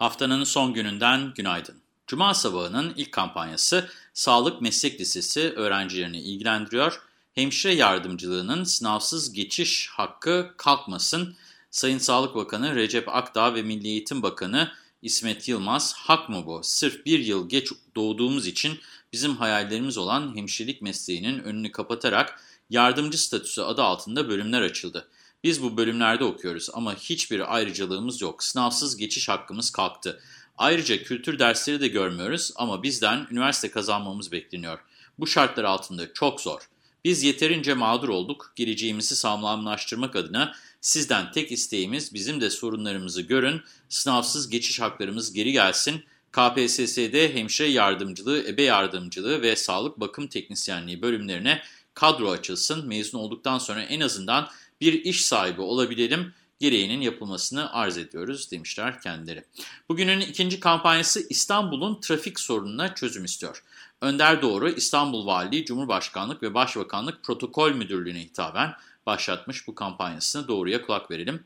Haftanın son gününden günaydın. Cuma sabahının ilk kampanyası Sağlık Meslek Lisesi öğrencilerini ilgilendiriyor. Hemşire yardımcılığının sınavsız geçiş hakkı kalkmasın. Sayın Sağlık Bakanı Recep Akdağ ve Milli Eğitim Bakanı İsmet Yılmaz, hak mı bu? Sırf bir yıl geç doğduğumuz için bizim hayallerimiz olan hemşirelik mesleğinin önünü kapatarak yardımcı statüsü adı altında bölümler açıldı. Biz bu bölümlerde okuyoruz ama hiçbir ayrıcalığımız yok. Sınavsız geçiş hakkımız kalktı. Ayrıca kültür dersleri de görmüyoruz ama bizden üniversite kazanmamız bekleniyor. Bu şartlar altında çok zor. Biz yeterince mağdur olduk. Geleceğimizi sağlamlaştırmak adına sizden tek isteğimiz bizim de sorunlarımızı görün, sınavsız geçiş haklarımız geri gelsin. KPSS'de hemşire yardımcılığı, ebe yardımcılığı ve sağlık bakım teknisyenliği bölümlerine kadro açılsın. Mezun olduktan sonra en azından bir iş sahibi olabilelim gereğinin yapılmasını arz ediyoruz demişler kendileri. Bugünün ikinci kampanyası İstanbul'un trafik sorununa çözüm istiyor. Önder Doğru İstanbul Valiliği, Cumhurbaşkanlık ve Başbakanlık Protokol Müdürlüğü'ne hitaben başlatmış bu kampanyasını doğruya kulak verelim.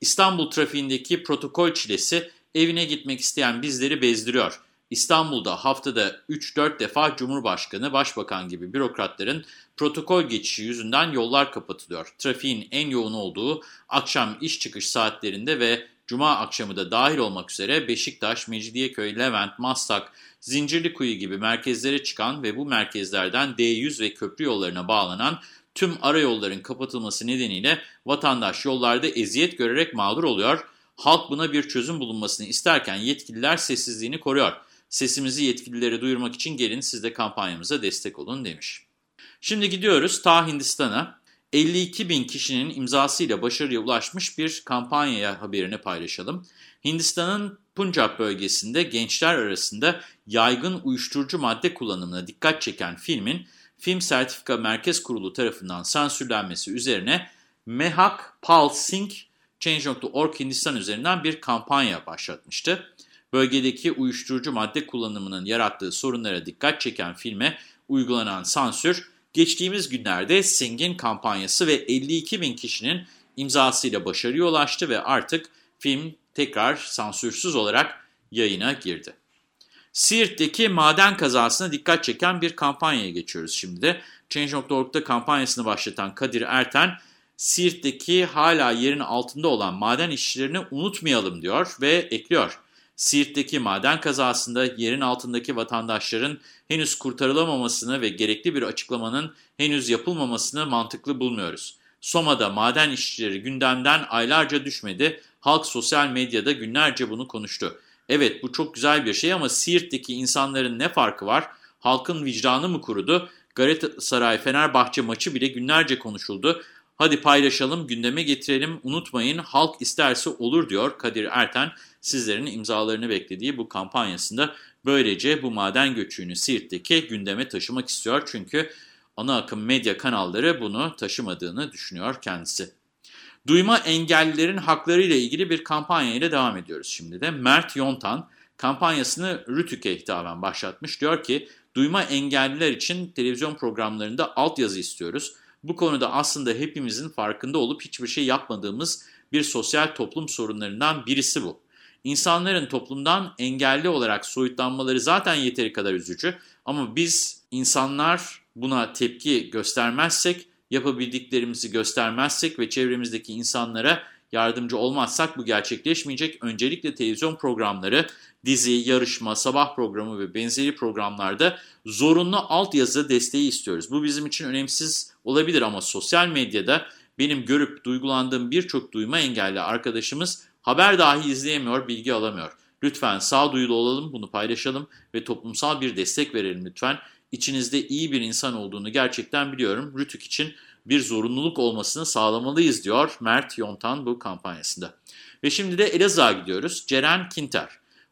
İstanbul trafiğindeki protokol çilesi evine gitmek isteyen bizleri bezdiriyor. İstanbul'da haftada 3-4 defa Cumhurbaşkanı, Başbakan gibi bürokratların protokol geçişi yüzünden yollar kapatılıyor. Trafiğin en yoğun olduğu akşam iş çıkış saatlerinde ve Cuma akşamı da dahil olmak üzere Beşiktaş, Mecidiyeköy, Levent, Maslak, Zincirlikuyu gibi merkezlere çıkan ve bu merkezlerden D100 ve köprü yollarına bağlanan tüm arayolların kapatılması nedeniyle vatandaş yollarda eziyet görerek mağdur oluyor. Halk buna bir çözüm bulunmasını isterken yetkililer sessizliğini koruyor. Sesimizi yetkililere duyurmak için gelin siz de kampanyamıza destek olun demiş. Şimdi gidiyoruz ta Hindistan'a. 52 bin kişinin imzasıyla başarıya ulaşmış bir kampanyaya haberini paylaşalım. Hindistan'ın Punjab bölgesinde gençler arasında yaygın uyuşturucu madde kullanımına dikkat çeken filmin Film Sertifika Merkez Kurulu tarafından sansürlenmesi üzerine Mehak Pal Singh Change.org Hindistan üzerinden bir kampanya başlatmıştı. Bölgedeki uyuşturucu madde kullanımının yarattığı sorunlara dikkat çeken filme uygulanan sansür, geçtiğimiz günlerde Singh'in kampanyası ve 52 bin kişinin imzasıyla başarıya ulaştı ve artık film tekrar sansürsüz olarak yayına girdi. Siirt'teki maden kazasına dikkat çeken bir kampanyaya geçiyoruz şimdi de. Change.org'da kampanyasını başlatan Kadir Erten, Siirt'teki hala yerin altında olan maden işçilerini unutmayalım diyor ve ekliyor. Siirt'teki maden kazasında yerin altındaki vatandaşların henüz kurtarılamamasını ve gerekli bir açıklamanın henüz yapılmamasını mantıklı bulmuyoruz. Soma'da maden işçileri gündemden aylarca düşmedi, halk sosyal medyada günlerce bunu konuştu. Evet bu çok güzel bir şey ama Siirt'teki insanların ne farkı var? Halkın vicdanı mı kurudu? Galatasaray Fenerbahçe maçı bile günlerce konuşuldu. Hadi paylaşalım, gündeme getirelim, unutmayın halk isterse olur diyor Kadir Erten. Sizlerin imzalarını beklediği bu kampanyasında böylece bu maden göçüğünü Siirt'teki gündeme taşımak istiyor. Çünkü ana akım medya kanalları bunu taşımadığını düşünüyor kendisi. Duyma engellilerin hakları ile ilgili bir kampanya ile devam ediyoruz şimdi de. Mert Yontan kampanyasını Rütük'e hitaben başlatmış. Diyor ki duyma engelliler için televizyon programlarında altyazı istiyoruz. Bu konuda aslında hepimizin farkında olup hiçbir şey yapmadığımız bir sosyal toplum sorunlarından birisi bu. İnsanların toplumdan engelli olarak soyutlanmaları zaten yeteri kadar üzücü ama biz insanlar buna tepki göstermezsek yapabildiklerimizi göstermezsek ve çevremizdeki insanlara yardımcı olmazsak bu gerçekleşmeyecek. Öncelikle televizyon programları, dizi, yarışma, sabah programı ve benzeri programlarda zorunlu altyazı desteği istiyoruz. Bu bizim için önemsiz olabilir ama sosyal medyada benim görüp duygulandığım birçok duyma engelli arkadaşımız haber dahi izleyemiyor, bilgi alamıyor. Lütfen sağduyulu olalım, bunu paylaşalım ve toplumsal bir destek verelim lütfen. İçinizde iyi bir insan olduğunu gerçekten biliyorum. Rütük için bir zorunluluk olmasını sağlamalıyız diyor Mert Yontan bu kampanyasında. Ve şimdi de Elazığ'a gidiyoruz. Ceren Kinter.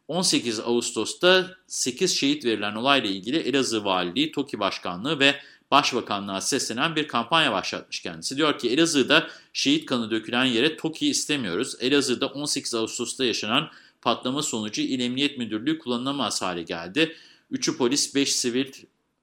18 Ağustos'ta 8 şehit verilen olayla ilgili Elazığ Valiliği, TOKİ Başkanlığı ve Başbakanlığa seslenen bir kampanya başlatmış kendisi. Diyor ki Elazığ'da şehit kanı dökülen yere TOKİ istemiyoruz. Elazığ'da 18 Ağustos'ta yaşanan patlama sonucu İl Emniyet Müdürlüğü kullanılamaz hale geldi. 3'ü polis, 5 sivil,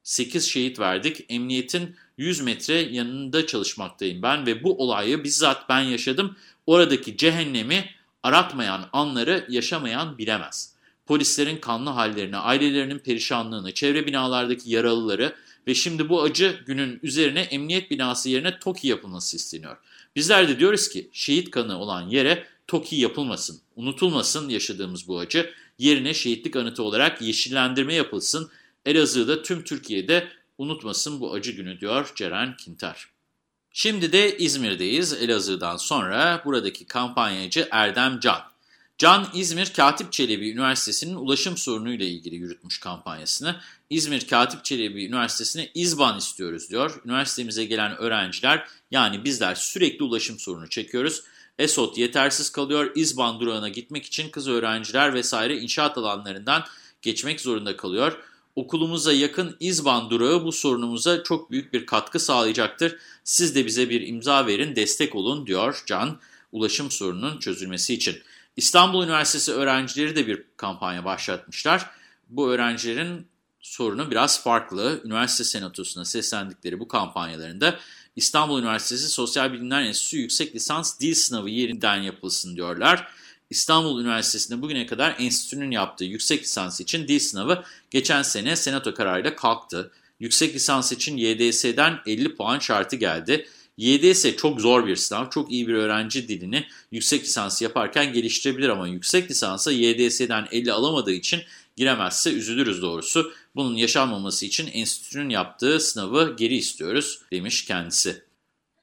8 şehit verdik. Emniyetin 100 metre yanında çalışmaktayım ben ve bu olayı bizzat ben yaşadım. Oradaki cehennemi aratmayan anları yaşamayan bilemez. Polislerin kanlı hallerini, ailelerinin perişanlığını, çevre binalardaki yaralıları ve şimdi bu acı günün üzerine emniyet binası yerine TOKİ yapılması isteniyor. Bizler de diyoruz ki şehit kanı olan yere TOKİ yapılmasın, unutulmasın yaşadığımız bu acı. Yerine şehitlik anıtı olarak yeşillendirme yapılsın. Elazığ'da tüm Türkiye'de unutmasın bu acı günü diyor Ceren Kintar. Şimdi de İzmir'deyiz. Elazığ'dan sonra buradaki kampanyacı Erdem Can. Can İzmir Katip Çelebi Üniversitesi'nin ulaşım sorunuyla ilgili yürütmüş kampanyasını. İzmir Katip Çelebi Üniversitesi'ne İzban istiyoruz diyor. Üniversitemize gelen öğrenciler yani bizler sürekli ulaşım sorunu çekiyoruz. ESOT yetersiz kalıyor. İzban durağına gitmek için kız öğrenciler vesaire inşaat alanlarından geçmek zorunda kalıyor. Okulumuza yakın İzban durağı bu sorunumuza çok büyük bir katkı sağlayacaktır. Siz de bize bir imza verin, destek olun diyor Can ulaşım sorununun çözülmesi için. İstanbul Üniversitesi öğrencileri de bir kampanya başlatmışlar. Bu öğrencilerin sorunu biraz farklı. Üniversite Senatosu'na seslendikleri bu kampanyalarında İstanbul Üniversitesi Sosyal Bilimler Enstitüsü Yüksek Lisans Dil Sınavı yeniden yapılsın diyorlar. İstanbul Üniversitesi'nde bugüne kadar enstitünün yaptığı yüksek lisans için dil sınavı geçen sene senato kararıyla kalktı. Yüksek lisans için YDS'den 50 puan şartı geldi. YDS çok zor bir sınav. Çok iyi bir öğrenci dilini yüksek lisans yaparken geliştirebilir ama yüksek lisansa YDS'den 50 alamadığı için giremezse üzülürüz doğrusu. Bunun yaşanmaması için enstitünün yaptığı sınavı geri istiyoruz demiş kendisi.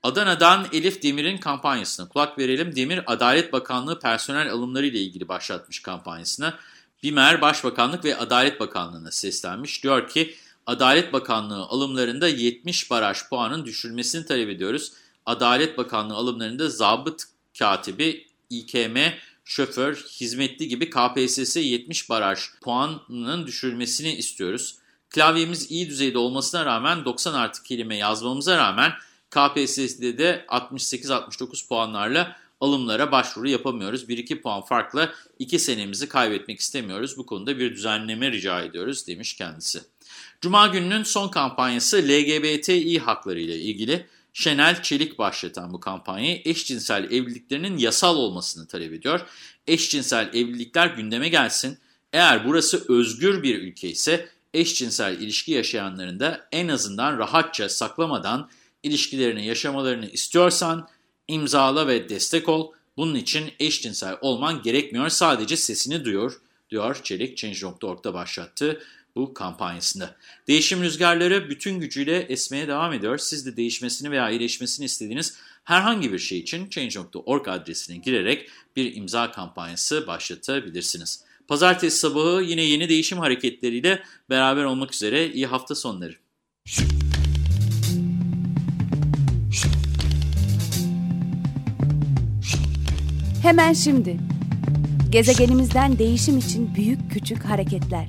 Adana'dan Elif Demir'in kampanyasına kulak verelim. Demir, Adalet Bakanlığı personel alımları ile ilgili başlatmış kampanyasına. BİMER, Başbakanlık ve Adalet Bakanlığı'na seslenmiş. Diyor ki, Adalet Bakanlığı alımlarında 70 baraj puanın düşürülmesini talep ediyoruz. Adalet Bakanlığı alımlarında zabıt katibi, İKM, şoför, hizmetli gibi KPSS 70 baraj puanının düşürülmesini istiyoruz. Klavyemiz iyi düzeyde olmasına rağmen 90 artı kelime yazmamıza rağmen KPSS'de de 68-69 puanlarla alımlara başvuru yapamıyoruz. 1-2 puan farkla 2 senemizi kaybetmek istemiyoruz. Bu konuda bir düzenleme rica ediyoruz demiş kendisi. Cuma gününün son kampanyası LGBTİ hakları ile ilgili. Şenel Çelik başlatan bu kampanyayı eşcinsel evliliklerinin yasal olmasını talep ediyor. Eşcinsel evlilikler gündeme gelsin. Eğer burası özgür bir ülke ise eşcinsel ilişki yaşayanların da en azından rahatça saklamadan ilişkilerini yaşamalarını istiyorsan imzala ve destek ol. Bunun için eşcinsel olman gerekmiyor. Sadece sesini duyur, diyor Çelik Change.org'da başlattı bu kampanyasında. Değişim rüzgarları bütün gücüyle esmeye devam ediyor. Siz de değişmesini veya iyileşmesini istediğiniz herhangi bir şey için Change.org adresine girerek bir imza kampanyası başlatabilirsiniz. Pazartesi sabahı yine yeni değişim hareketleriyle beraber olmak üzere iyi hafta sonları. Hemen şimdi. Gezegenimizden değişim için büyük küçük hareketler.